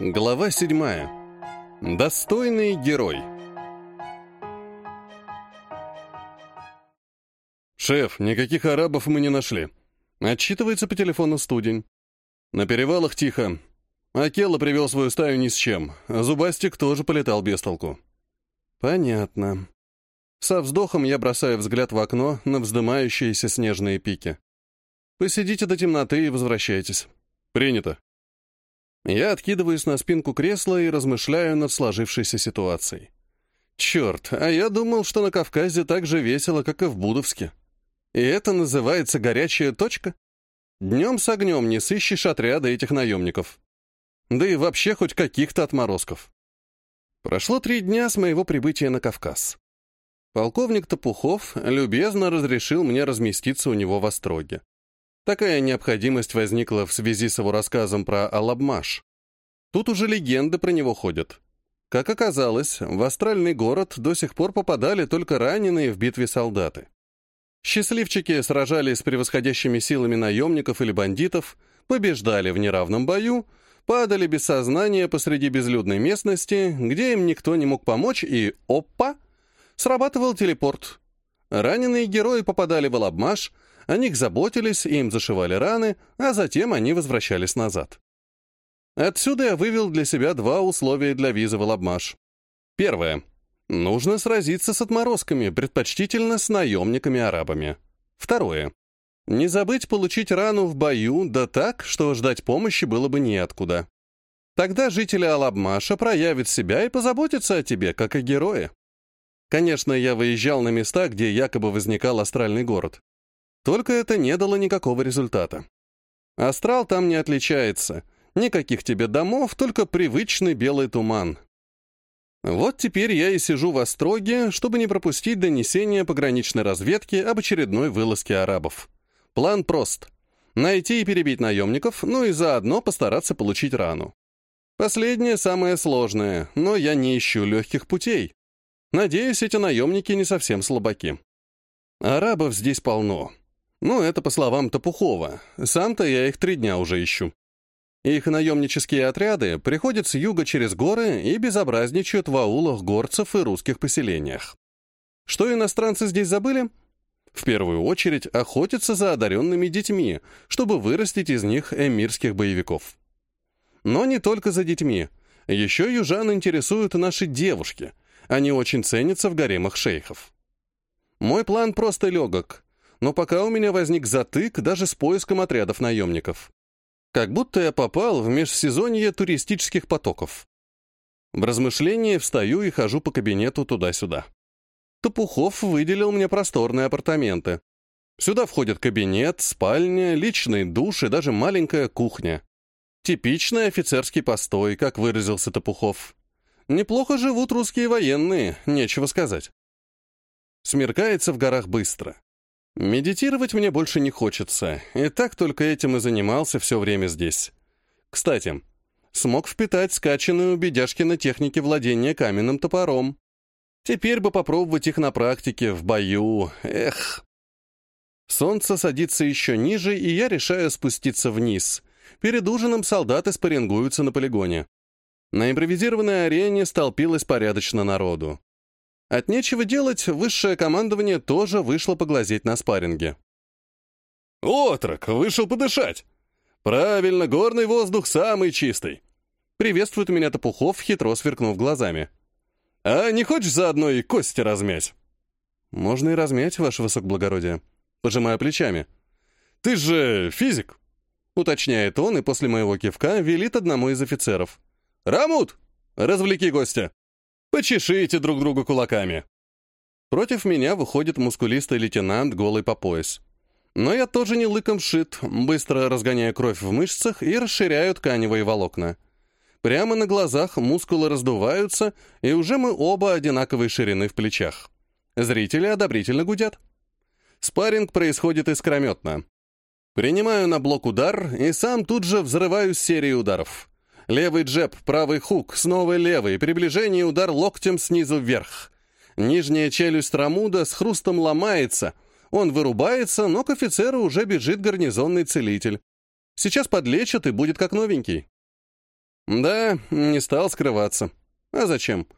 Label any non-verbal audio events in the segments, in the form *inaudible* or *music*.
Глава седьмая. Достойный герой. «Шеф, никаких арабов мы не нашли». Отчитывается по телефону студень. На перевалах тихо. Акела привел свою стаю ни с чем. Зубастик тоже полетал без толку. Понятно. Со вздохом я бросаю взгляд в окно на вздымающиеся снежные пики. Посидите до темноты и возвращайтесь. Принято. Я откидываюсь на спинку кресла и размышляю над сложившейся ситуацией. Черт, а я думал, что на Кавказе так же весело, как и в Будовске. И это называется горячая точка? Днем с огнем не сыщешь отряда этих наемников. Да и вообще хоть каких-то отморозков. Прошло три дня с моего прибытия на Кавказ. Полковник Топухов любезно разрешил мне разместиться у него в Остроге. Такая необходимость возникла в связи с его рассказом про Алабмаш. Тут уже легенды про него ходят. Как оказалось, в астральный город до сих пор попадали только раненые в битве солдаты. Счастливчики сражались с превосходящими силами наемников или бандитов, побеждали в неравном бою, падали без сознания посреди безлюдной местности, где им никто не мог помочь, и опа! Срабатывал телепорт. Раненые герои попадали в Алабмаш, о них заботились, им зашивали раны, а затем они возвращались назад. Отсюда я вывел для себя два условия для визы в Лабмаш. Первое. Нужно сразиться с отморозками, предпочтительно с наемниками-арабами. Второе. Не забыть получить рану в бою, да так, что ждать помощи было бы неоткуда. Тогда жители Алабмаша проявят себя и позаботятся о тебе, как о герое. Конечно, я выезжал на места, где якобы возникал астральный город. Только это не дало никакого результата. Астрал там не отличается. Никаких тебе домов, только привычный белый туман. Вот теперь я и сижу в Остроге, чтобы не пропустить донесение пограничной разведки об очередной вылазке арабов. План прост. Найти и перебить наемников, ну и заодно постараться получить рану. Последнее самое сложное, но я не ищу легких путей. Надеюсь, эти наемники не совсем слабаки. Арабов здесь полно. Ну, это по словам Топухова. Сам-то я их три дня уже ищу. Их наемнические отряды приходят с юга через горы и безобразничают в аулах горцев и русских поселениях. Что иностранцы здесь забыли? В первую очередь охотятся за одаренными детьми, чтобы вырастить из них эмирских боевиков. Но не только за детьми. Еще южан интересуют наши девушки. Они очень ценятся в гаремах шейхов. Мой план просто легок но пока у меня возник затык даже с поиском отрядов наемников. Как будто я попал в межсезонье туристических потоков. В размышлении встаю и хожу по кабинету туда-сюда. Топухов выделил мне просторные апартаменты. Сюда входят кабинет, спальня, личный душ и даже маленькая кухня. Типичный офицерский постой, как выразился Топухов. Неплохо живут русские военные, нечего сказать. Смеркается в горах быстро. Медитировать мне больше не хочется, и так только этим и занимался все время здесь. Кстати, смог впитать скачанную у на технике владения каменным топором. Теперь бы попробовать их на практике, в бою. Эх. Солнце садится еще ниже, и я решаю спуститься вниз. Перед ужином солдаты спаррингуются на полигоне. На импровизированной арене столпилось порядочно народу. От нечего делать, высшее командование тоже вышло поглазеть на спарринге. «Отрок, вышел подышать!» «Правильно, горный воздух самый чистый!» Приветствует меня Топухов, хитро сверкнув глазами. «А не хочешь заодно и кости размять?» «Можно и размять, ваше высокоблагородие», пожимая плечами. «Ты же физик!» уточняет он и после моего кивка велит одному из офицеров. «Рамут, развлеки гостя!» Почешите друг друга кулаками. Против меня выходит мускулистый лейтенант, голый по пояс. Но я тоже не лыком шит, быстро разгоняя кровь в мышцах и расширяю тканевые волокна. Прямо на глазах мускулы раздуваются, и уже мы оба одинаковой ширины в плечах. Зрители одобрительно гудят. Спарринг происходит искрометно. Принимаю на блок удар и сам тут же взрываю серию ударов. Левый джеб, правый хук, снова левый, приближение удар локтем снизу вверх. Нижняя челюсть Рамуда с хрустом ломается. Он вырубается, но к офицеру уже бежит гарнизонный целитель. Сейчас подлечат и будет как новенький. Да, не стал скрываться. А зачем?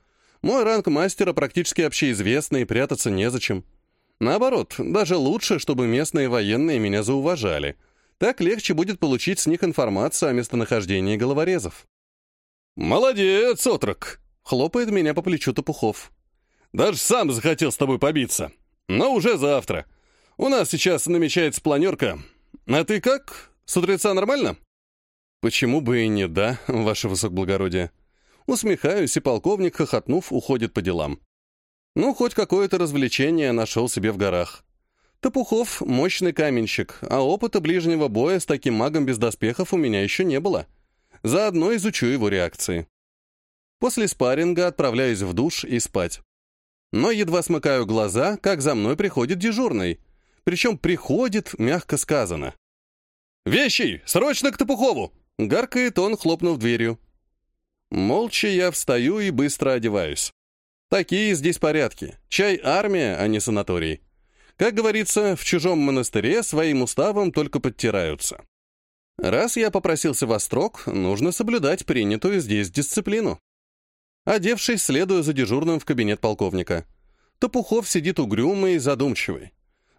Мой ранг мастера практически общеизвестный, прятаться незачем. Наоборот, даже лучше, чтобы местные военные меня зауважали. Так легче будет получить с них информацию о местонахождении головорезов. «Молодец, отрок!» — хлопает меня по плечу Топухов. «Даже сам захотел с тобой побиться. Но уже завтра. У нас сейчас намечается планерка. А ты как? С утреца нормально?» «Почему бы и не да, ваше высокоблагородие?» Усмехаюсь, и полковник, хохотнув, уходит по делам. Ну, хоть какое-то развлечение нашел себе в горах. Топухов — мощный каменщик, а опыта ближнего боя с таким магом без доспехов у меня еще не было. Заодно изучу его реакции. После спарринга отправляюсь в душ и спать. Но едва смыкаю глаза, как за мной приходит дежурный. Причем приходит, мягко сказано. «Вещи! Срочно к Топухову!» — гаркает он, хлопнув дверью. Молча я встаю и быстро одеваюсь. Такие здесь порядки. Чай армия, а не санаторий. Как говорится, в чужом монастыре своим уставом только подтираются. Раз я попросился во строк, нужно соблюдать принятую здесь дисциплину. Одевшись, следую за дежурным в кабинет полковника. Топухов сидит угрюмый и задумчивый.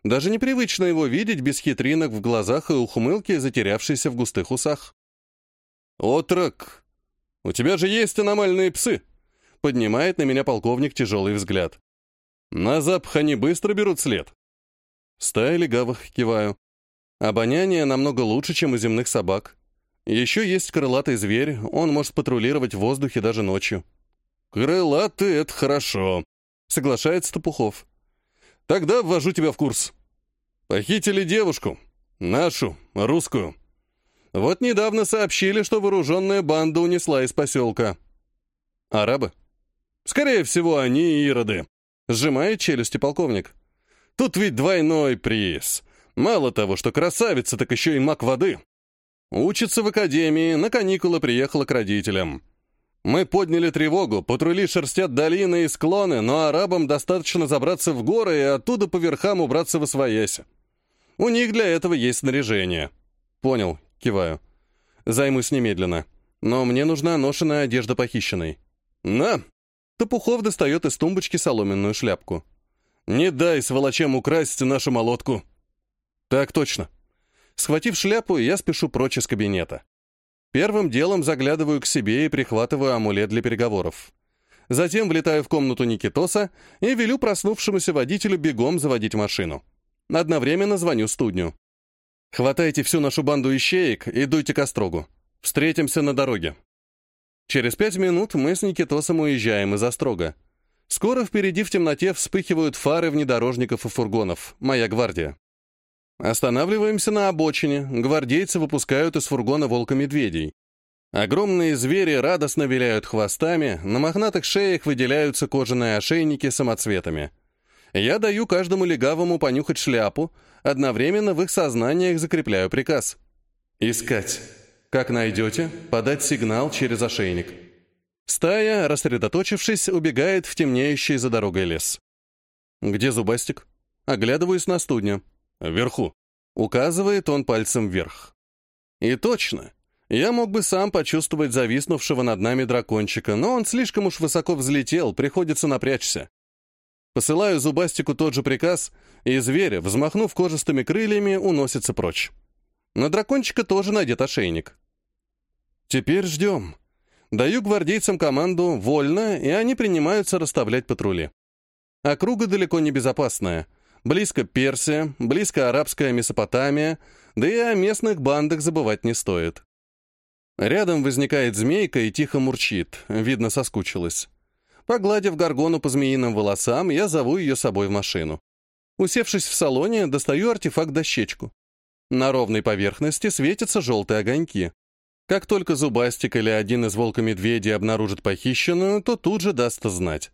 Даже непривычно его видеть без хитринок в глазах и ухмылки, затерявшейся в густых усах. «Отрок!» «У тебя же есть аномальные псы!» Поднимает на меня полковник тяжелый взгляд. «На запах они быстро берут след». Стая легавых, киваю. Обоняние намного лучше, чем у земных собак. Еще есть крылатый зверь, он может патрулировать в воздухе даже ночью. «Крылатый — это хорошо», — соглашается Топухов. «Тогда ввожу тебя в курс. Похитили девушку. Нашу, русскую. Вот недавно сообщили, что вооруженная банда унесла из поселка. Арабы? Скорее всего, они и ироды. Сжимает челюсти полковник. Тут ведь двойной приз. Мало того, что красавица, так еще и маг воды. Учится в академии, на каникулы приехала к родителям. Мы подняли тревогу, патрули шерстят долины и склоны, но арабам достаточно забраться в горы и оттуда по верхам убраться в освоясь. У них для этого есть снаряжение. Понял, Киваю. Займусь немедленно. Но мне нужна ношеная одежда похищенной. На! Топухов достает из тумбочки соломенную шляпку. Не дай сволочам украсть нашу молотку. Так точно. Схватив шляпу, я спешу прочь из кабинета. Первым делом заглядываю к себе и прихватываю амулет для переговоров. Затем влетаю в комнату Никитоса и велю проснувшемуся водителю бегом заводить машину. Одновременно звоню студню. Хватайте всю нашу банду ищеек и дуйте к Острогу. Встретимся на дороге. Через пять минут мы с Никитосом уезжаем из Острога. Скоро впереди в темноте вспыхивают фары внедорожников и фургонов. Моя гвардия. Останавливаемся на обочине. Гвардейцы выпускают из фургона волка-медведей. Огромные звери радостно виляют хвостами, на мохнатых шеях выделяются кожаные ошейники с самоцветами. Я даю каждому легавому понюхать шляпу, одновременно в их сознаниях закрепляю приказ. «Искать. Как найдете, подать сигнал через ошейник». Стая, рассредоточившись, убегает в темнеющий за дорогой лес. «Где зубастик?» Оглядываюсь на студню. «Вверху». Указывает он пальцем вверх. И точно. Я мог бы сам почувствовать зависнувшего над нами дракончика, но он слишком уж высоко взлетел, приходится напрячься. Посылаю Зубастику тот же приказ, и зверь, взмахнув кожистыми крыльями, уносится прочь. На дракончика тоже надет ошейник. Теперь ждем. Даю гвардейцам команду «Вольно», и они принимаются расставлять патрули. Округа далеко не безопасная. Близко Персия, близко арабская Месопотамия, да и о местных бандах забывать не стоит. Рядом возникает змейка и тихо мурчит, видно, соскучилась. Погладив горгону по змеиным волосам, я зову ее с собой в машину. Усевшись в салоне, достаю артефакт-дощечку. На ровной поверхности светятся желтые огоньки. Как только Зубастик или один из волка-медведей обнаружит похищенную, то тут же даст знать.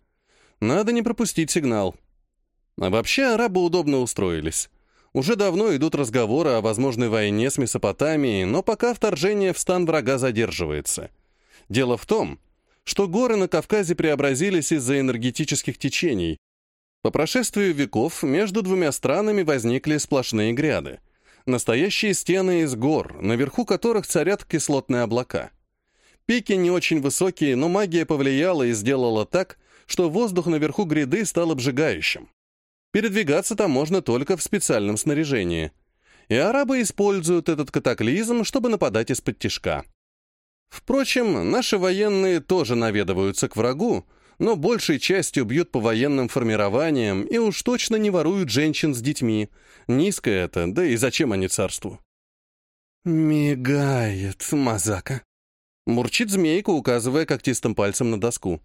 Надо не пропустить сигнал. А вообще арабы удобно устроились. Уже давно идут разговоры о возможной войне с Месопотамией, но пока вторжение в стан врага задерживается. Дело в том, что горы на Кавказе преобразились из-за энергетических течений. По прошествию веков между двумя странами возникли сплошные гряды. Настоящие стены из гор, наверху которых царят кислотные облака. Пики не очень высокие, но магия повлияла и сделала так, что воздух наверху гряды стал обжигающим. Передвигаться там можно только в специальном снаряжении. И арабы используют этот катаклизм, чтобы нападать из-под тишка. Впрочем, наши военные тоже наведываются к врагу, но большей частью бьют по военным формированиям и уж точно не воруют женщин с детьми. Низко это, да и зачем они царству? «Мигает, Мазака», — мурчит змейка, указывая когтистым пальцем на доску.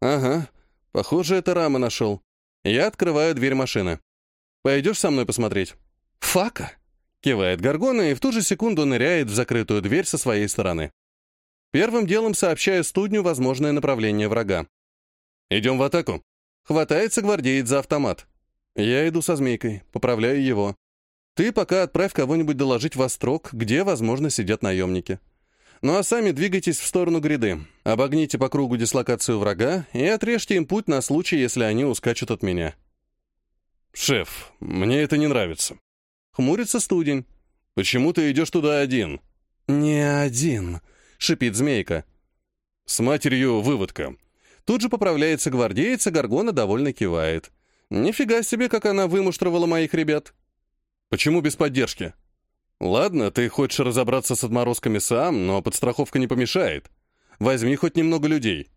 «Ага, похоже, это Рама нашел. Я открываю дверь машины. Пойдешь со мной посмотреть?» «Фака!» — кивает Гаргона и в ту же секунду ныряет в закрытую дверь со своей стороны. Первым делом сообщаю студню возможное направление врага. «Идем в атаку». Хватается гвардеец за автомат. Я иду со змейкой, поправляю его. Ты пока отправь кого-нибудь доложить во строк, где, возможно, сидят наемники. Ну а сами двигайтесь в сторону гряды. Обогните по кругу дислокацию врага и отрежьте им путь на случай, если они ускачут от меня. «Шеф, мне это не нравится». Хмурится студень. «Почему ты идешь туда один?» «Не один», — шипит змейка. «С матерью выводка». Тут же поправляется гвардеец, и Гаргона довольно кивает. «Нифига себе, как она вымуштровала моих ребят». «Почему без поддержки?» «Ладно, ты хочешь разобраться с отморозками сам, но подстраховка не помешает. Возьми хоть немного людей».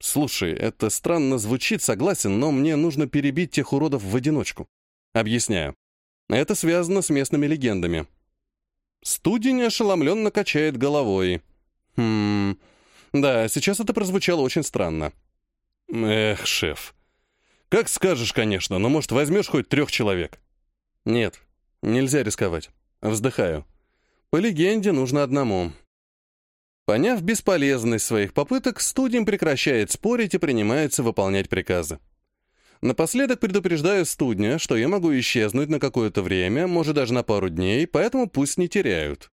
«Слушай, это странно звучит, согласен, но мне нужно перебить тех уродов в одиночку». Объясняю. Это связано с местными легендами. Студень ошеломленно качает головой. Хм... Да, сейчас это прозвучало очень странно. Эх, шеф. Как скажешь, конечно, но, может, возьмешь хоть трех человек? Нет, нельзя рисковать. Вздыхаю. По легенде нужно одному. Поняв бесполезность своих попыток, студень прекращает спорить и принимается выполнять приказы. Напоследок предупреждаю студня, что я могу исчезнуть на какое-то время, может даже на пару дней, поэтому пусть не теряют.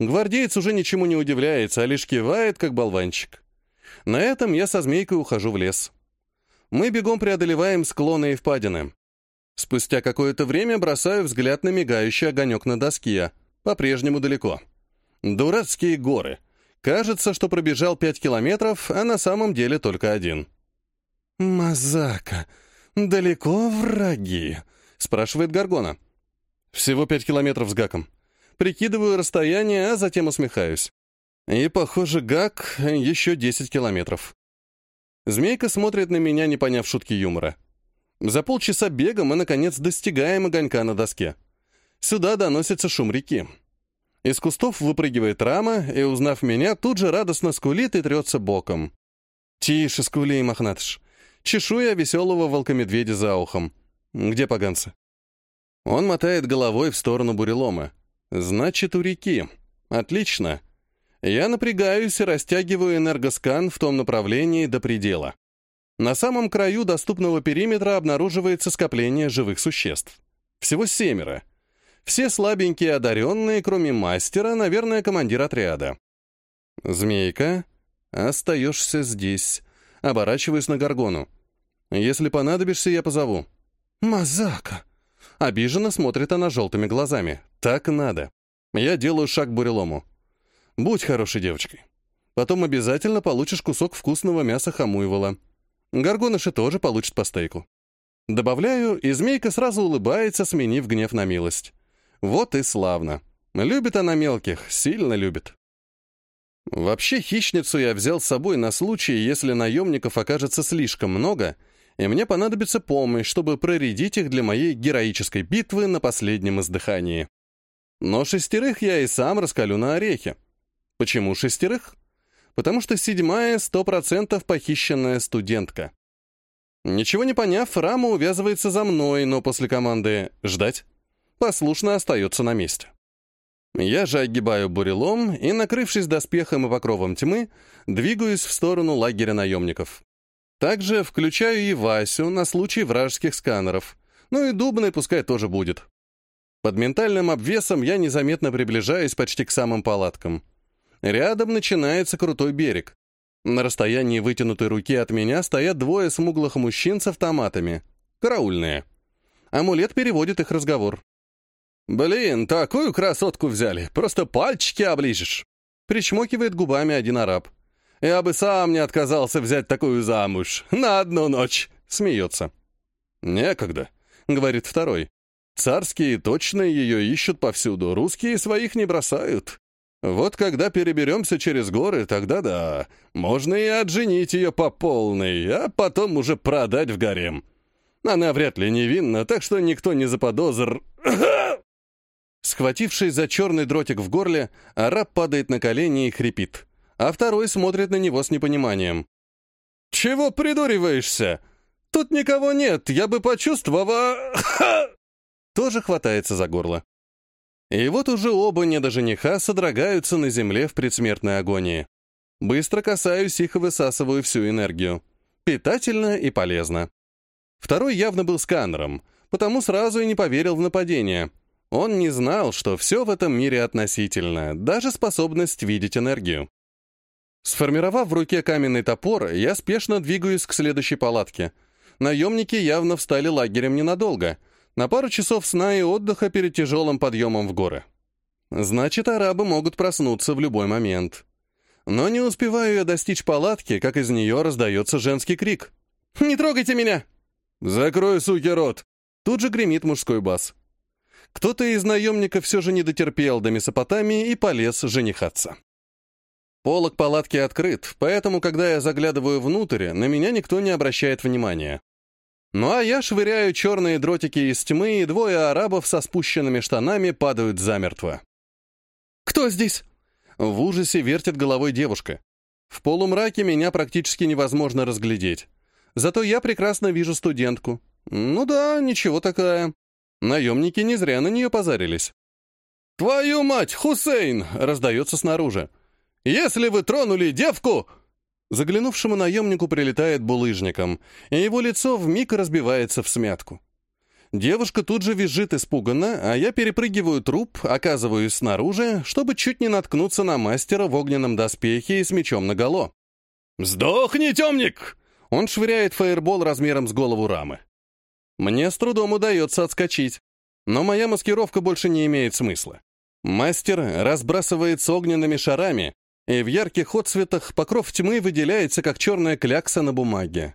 Гвардеец уже ничему не удивляется, а лишь кивает, как болванчик. На этом я со змейкой ухожу в лес. Мы бегом преодолеваем склоны и впадины. Спустя какое-то время бросаю взгляд на мигающий огонек на доске. По-прежнему далеко. Дурацкие горы. Кажется, что пробежал пять километров, а на самом деле только один. «Мазака, далеко враги?» — спрашивает Гаргона. «Всего пять километров с гаком», Прикидываю расстояние, а затем усмехаюсь. И, похоже, гак еще 10 километров. Змейка смотрит на меня, не поняв шутки юмора. За полчаса бега мы, наконец, достигаем огонька на доске. Сюда доносится шум реки. Из кустов выпрыгивает рама, и, узнав меня, тут же радостно скулит и трется боком. «Тише, скули, мохнатыш!» Чешу я веселого волкомедведя за ухом. «Где поганцы?» Он мотает головой в сторону бурелома. Значит, у реки. Отлично. Я напрягаюсь и растягиваю энергоскан в том направлении до предела. На самом краю доступного периметра обнаруживается скопление живых существ. Всего семеро. Все слабенькие одаренные, кроме мастера, наверное, командир отряда. «Змейка, остаешься здесь», — оборачиваясь на Гаргону. «Если понадобишься, я позову». «Мазака!» Обиженно смотрит она желтыми глазами. Так надо. Я делаю шаг к бурелому. Будь хорошей девочкой. Потом обязательно получишь кусок вкусного мяса хамуевала. Горгоныши тоже получат по стейку. Добавляю, и змейка сразу улыбается, сменив гнев на милость. Вот и славно. Любит она мелких, сильно любит. Вообще, хищницу я взял с собой на случай, если наемников окажется слишком много, и мне понадобится помощь, чтобы проредить их для моей героической битвы на последнем издыхании. Но шестерых я и сам раскалю на орехи. Почему шестерых? Потому что седьмая — сто процентов похищенная студентка. Ничего не поняв, Рама увязывается за мной, но после команды «ждать» послушно остается на месте. Я же огибаю бурелом и, накрывшись доспехом и покровом тьмы, двигаюсь в сторону лагеря наемников. Также включаю и Васю на случай вражеских сканеров. Ну и Дубный пускай тоже будет. Под ментальным обвесом я незаметно приближаюсь почти к самым палаткам. Рядом начинается крутой берег. На расстоянии вытянутой руки от меня стоят двое смуглых мужчин с автоматами. Караульные. Амулет переводит их разговор. «Блин, такую красотку взяли, просто пальчики оближешь!» Причмокивает губами один араб. «Я бы сам не отказался взять такую замуж. На одну ночь!» Смеется. «Некогда», — говорит второй. «Царские точно ее ищут повсюду, русские своих не бросают. Вот когда переберемся через горы, тогда да, можно и отженить ее по полной, а потом уже продать в гарем. Она вряд ли невинна, так что никто не заподозр...» *coughs* Схватившись за черный дротик в горле, араб падает на колени и хрипит, а второй смотрит на него с непониманием. «Чего придуриваешься? Тут никого нет, я бы почувствовала...» *coughs* Тоже хватается за горло. И вот уже оба недожениха содрогаются на земле в предсмертной агонии. Быстро касаюсь их и высасываю всю энергию. Питательно и полезно. Второй явно был сканером, потому сразу и не поверил в нападение. Он не знал, что все в этом мире относительно, даже способность видеть энергию. Сформировав в руке каменный топор, я спешно двигаюсь к следующей палатке. Наемники явно встали лагерем ненадолго, на пару часов сна и отдыха перед тяжелым подъемом в горы. Значит, арабы могут проснуться в любой момент. Но не успеваю я достичь палатки, как из нее раздается женский крик. «Не трогайте меня!» «Закрой, суки, рот!» Тут же гремит мужской бас. Кто-то из наемников все же не дотерпел до Месопотамии и полез женихаться. Полок палатки открыт, поэтому, когда я заглядываю внутрь, на меня никто не обращает внимания. Ну а я швыряю черные дротики из тьмы, и двое арабов со спущенными штанами падают замертво. «Кто здесь?» В ужасе вертит головой девушка. В полумраке меня практически невозможно разглядеть. Зато я прекрасно вижу студентку. Ну да, ничего такая. Наемники не зря на нее позарились. «Твою мать, Хусейн!» — раздается снаружи. «Если вы тронули девку...» Заглянувшему наемнику прилетает булыжником, и его лицо вмиг разбивается в смятку. Девушка тут же визжит испуганно, а я перепрыгиваю труп, оказываюсь снаружи, чтобы чуть не наткнуться на мастера в огненном доспехе и с мечом наголо. «Сдохни, темник!» Он швыряет фаербол размером с голову рамы. Мне с трудом удается отскочить, но моя маскировка больше не имеет смысла. Мастер разбрасывается огненными шарами, и в ярких отцветах покров тьмы выделяется, как черная клякса на бумаге.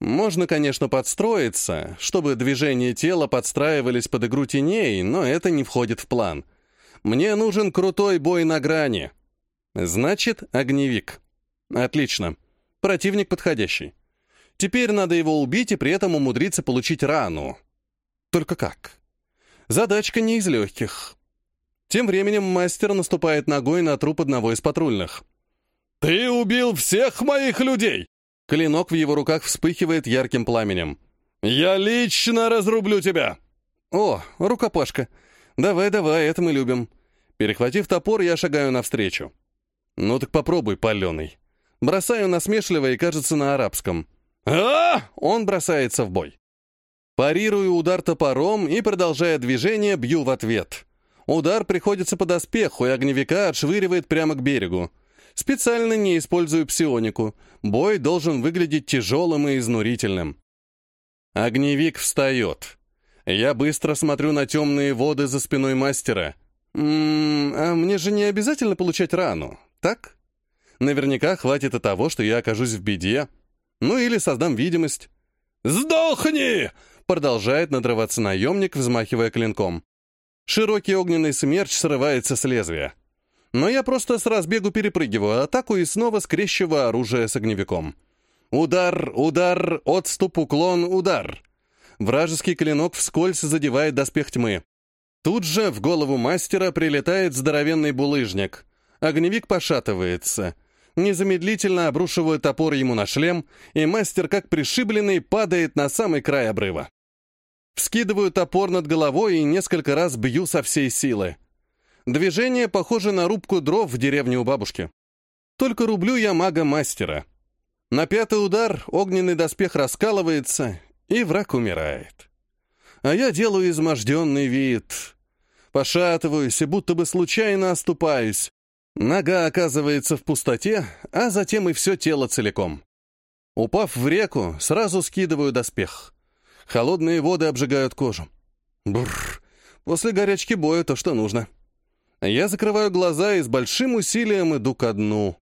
Можно, конечно, подстроиться, чтобы движения тела подстраивались под игру теней, но это не входит в план. Мне нужен крутой бой на грани. Значит, огневик. Отлично. Противник подходящий. Теперь надо его убить и при этом умудриться получить рану. Только как? Задачка не из легких. Тем временем мастер наступает ногой на труп одного из патрульных. «Ты убил всех моих людей!» Клинок в его руках вспыхивает ярким пламенем. «Я лично разрублю тебя!» «О, рукопашка! Давай-давай, это мы любим!» Перехватив топор, я шагаю навстречу. «Ну так попробуй, паленый!» Бросаю насмешливо и, кажется, на арабском – а Он бросается в бой. Парирую удар топором и, продолжая движение, бью в ответ. Удар приходится по доспеху, и огневика отшвыривает прямо к берегу. Специально не использую псионику. Бой должен выглядеть тяжелым и изнурительным. Огневик встает. Я быстро смотрю на темные воды за спиной мастера. М -м, а мне же не обязательно получать рану, так? Наверняка хватит и того, что я окажусь в беде. Ну или создам видимость. «Сдохни!» — продолжает надрываться наемник, взмахивая клинком. Широкий огненный смерч срывается с лезвия. Но я просто с разбегу перепрыгиваю атаку и снова скрещиваю оружие с огневиком. Удар, удар, отступ, уклон, удар. Вражеский клинок вскользь задевает доспех тьмы. Тут же в голову мастера прилетает здоровенный булыжник. Огневик пошатывается — незамедлительно обрушиваю топор ему на шлем, и мастер, как пришибленный, падает на самый край обрыва. Вскидываю топор над головой и несколько раз бью со всей силы. Движение похоже на рубку дров в деревне у бабушки. Только рублю я мага-мастера. На пятый удар огненный доспех раскалывается, и враг умирает. А я делаю изможденный вид. Пошатываюсь и будто бы случайно оступаюсь, Нога оказывается в пустоте, а затем и все тело целиком. Упав в реку, сразу скидываю доспех. Холодные воды обжигают кожу. Бррр, после горячки боя то, что нужно. Я закрываю глаза и с большим усилием иду ко дну.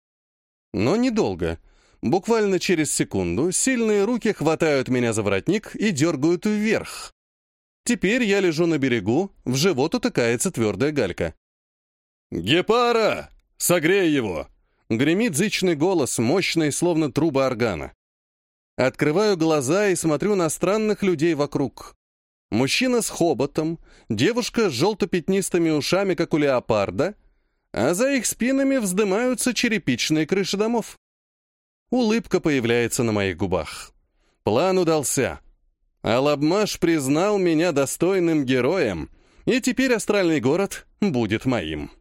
Но недолго. Буквально через секунду сильные руки хватают меня за воротник и дергают вверх. Теперь я лежу на берегу, в живот утыкается твердая галька. «Гепара! Согрей его!» Гремит зычный голос, мощный, словно труба органа. Открываю глаза и смотрю на странных людей вокруг. Мужчина с хоботом, девушка с желто-пятнистыми ушами, как у леопарда, а за их спинами вздымаются черепичные крыши домов. Улыбка появляется на моих губах. План удался. Алабмаш признал меня достойным героем, и теперь астральный город будет моим.